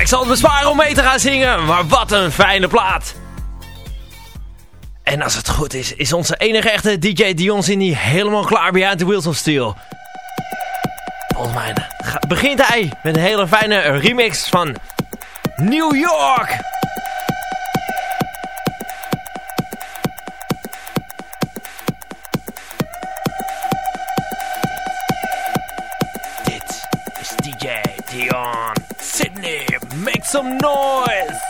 Ik zal het besparen om mee te gaan zingen, maar wat een fijne plaat. En als het goed is, is onze enige echte DJ Dion helemaal klaar behind the Wheels of Steel. Volgens mij begint hij met een hele fijne remix van New York. Some noise.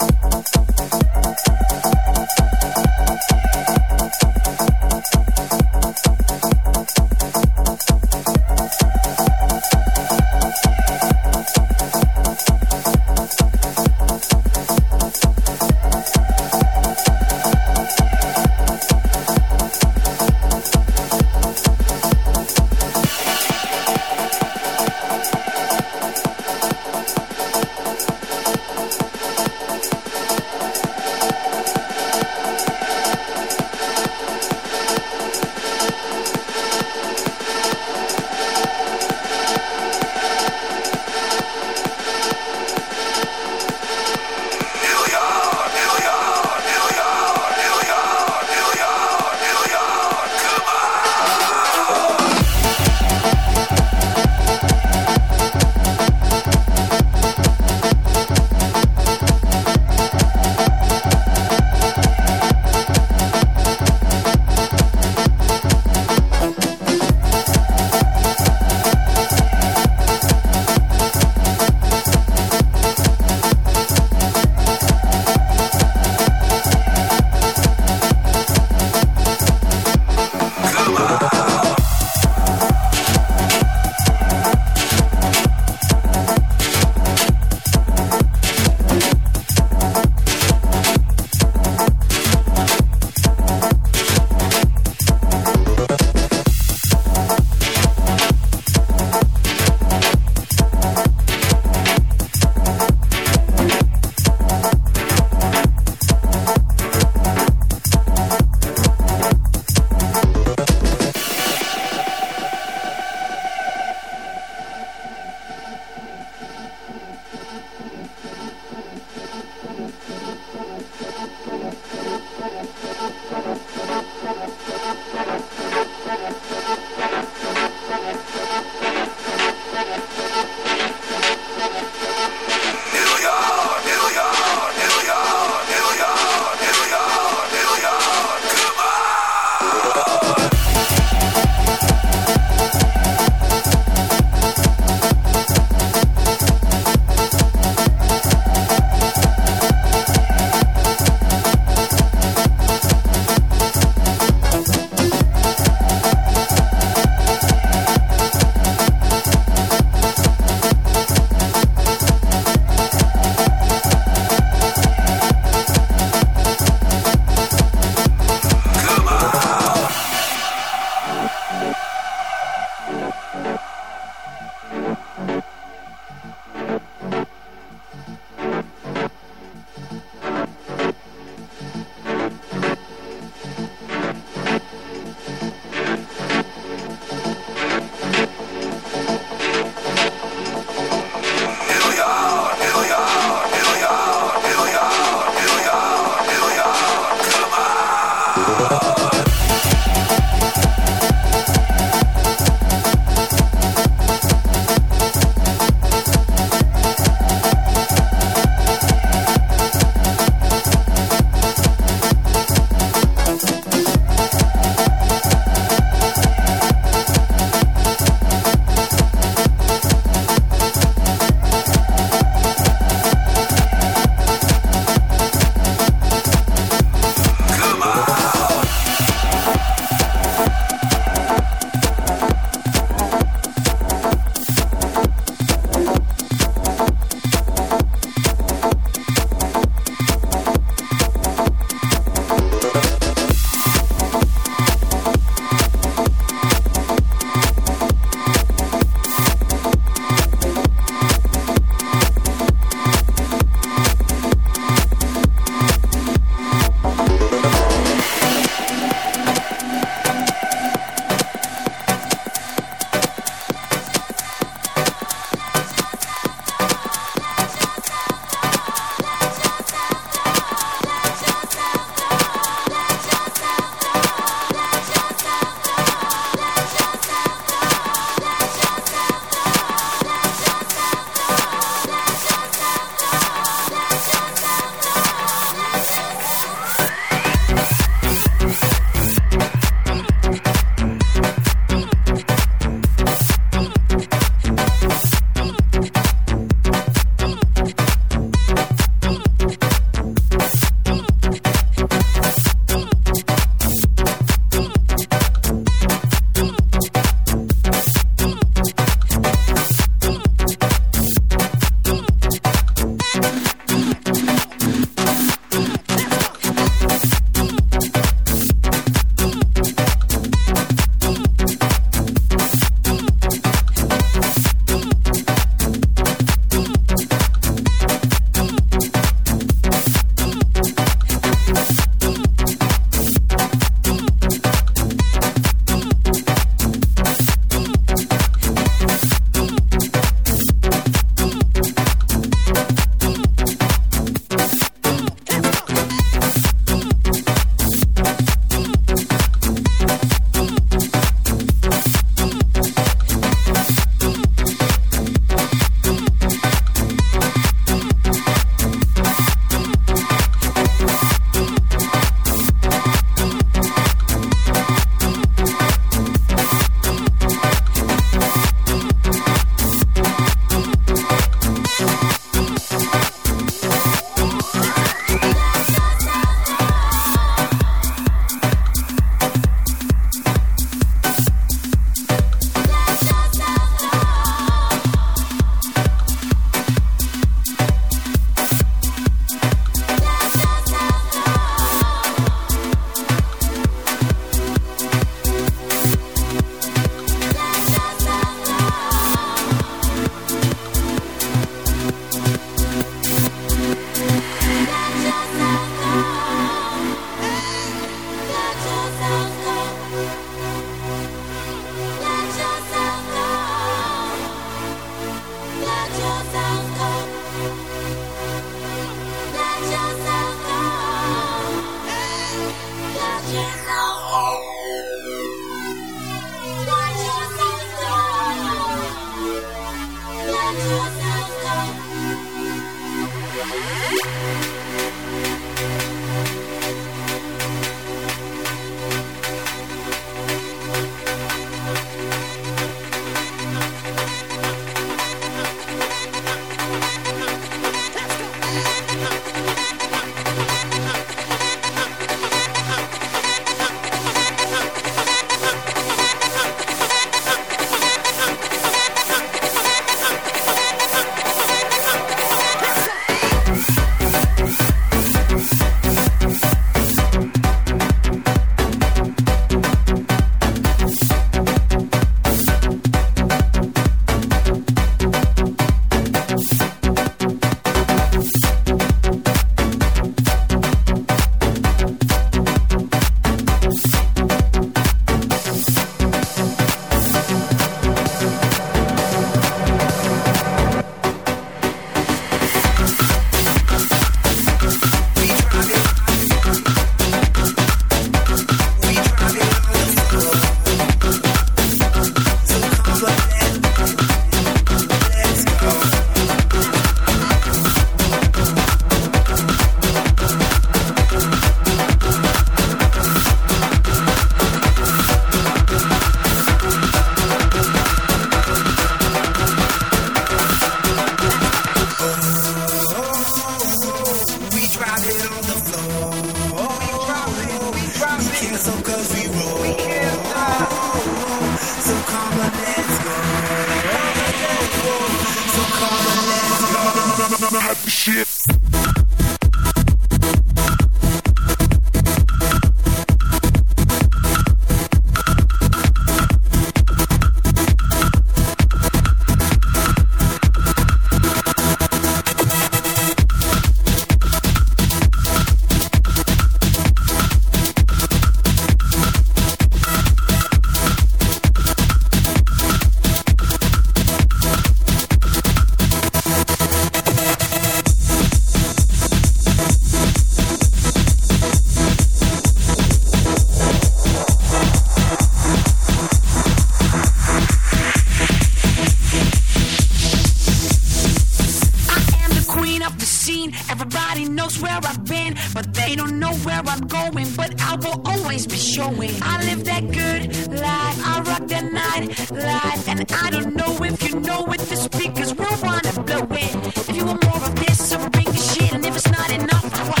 clean up the scene. Everybody knows where I've been, but they don't know where I'm going. But I will always be showing. I live that good life, I rock that night life, and I don't know if you know it. The speakers will wanna blow it. If you want more of this, I'll bring the shit, and if it's not enough, I'll